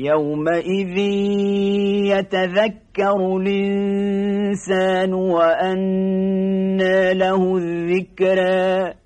يومئذ يتذكر الإنسان وأنى له الذكرى.